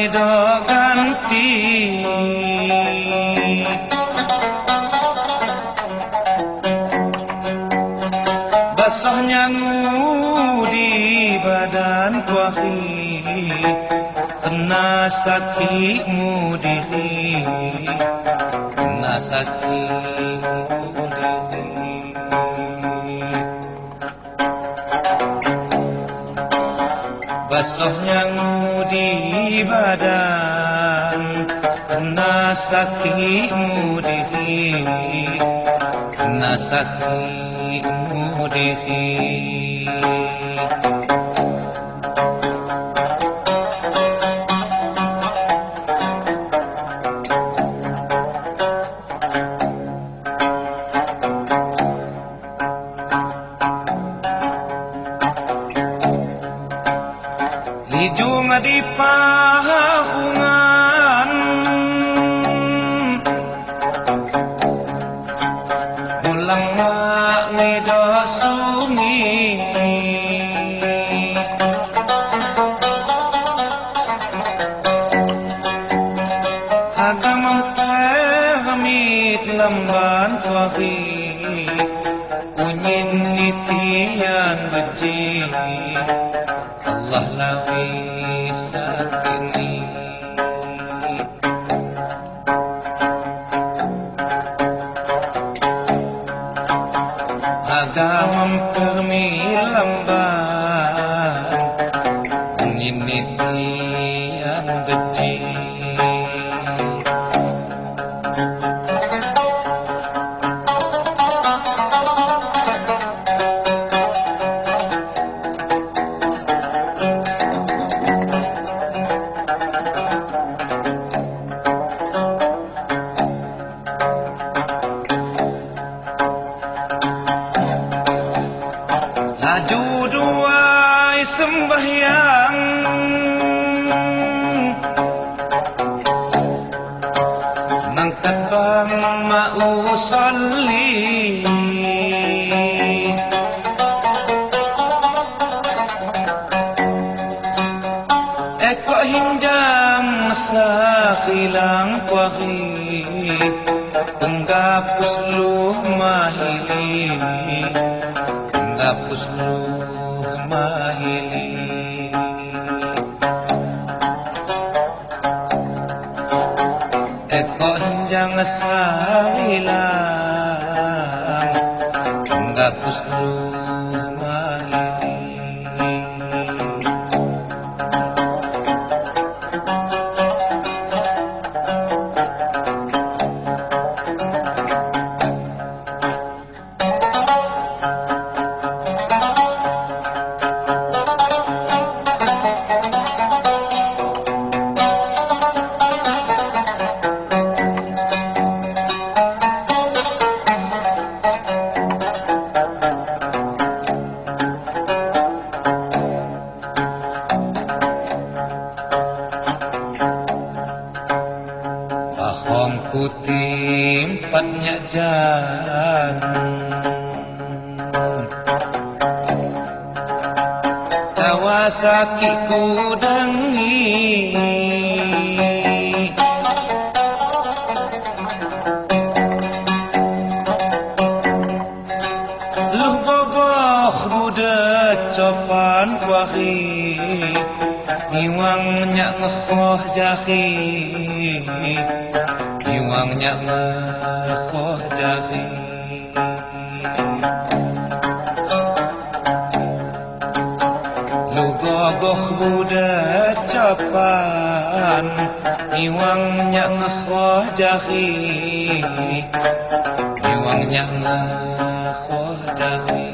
tôi đó gan tì basahnya ngudi badan kuahi kena sakit mudi kena sakit Basahnya di badan Kena sakitmu diri Kena hijung di pahungan Bulang ngedo sungi Agam pamit lamban tuahi Unyin nitian bajingi. Allah lawi sakini. Agam mempermilamban Unyin nitian beji Laju mau salli Eko hinjang sakhilang kuahi. Enggapus lu mahili. Enggapus lu mahili masawi lang ang. banyak jalan Tawa sakit ku dangi Luh gogoh muda copan kuahi. Iwang nyak ngekoh jahit kiwang nyama khodahi lugo goh buda capan kiwang nyama khodahi kiwang nyama khodahi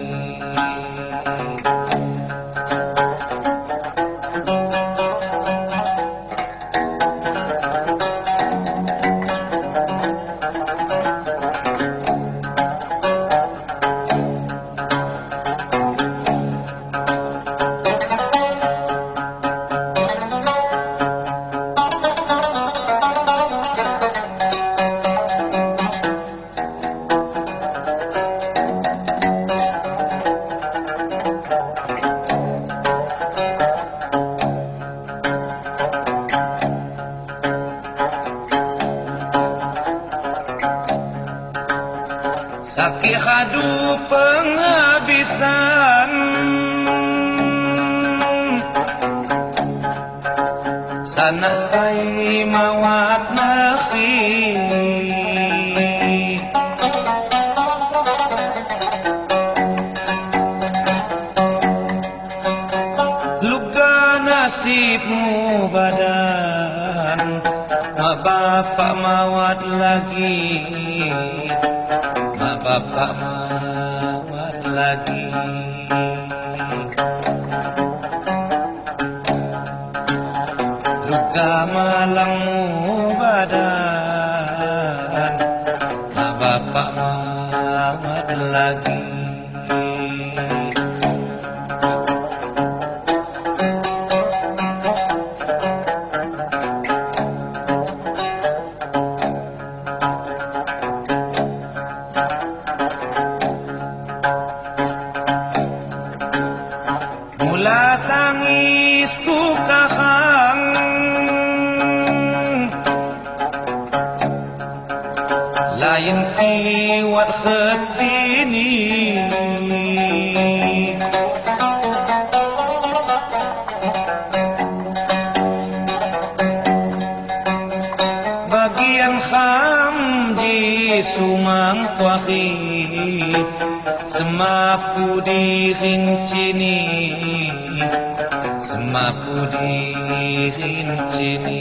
Sakit hadu penghabisan. Sana say mawat nakhi Luka nasibmu badan. Mak bapak mawat lagi bapak mawat lagi. Luka malangmu badan bapak mawat lagi Kiwat ketini. Bagian kham di sumang kuahi Semapu di rincini Semapu di rincini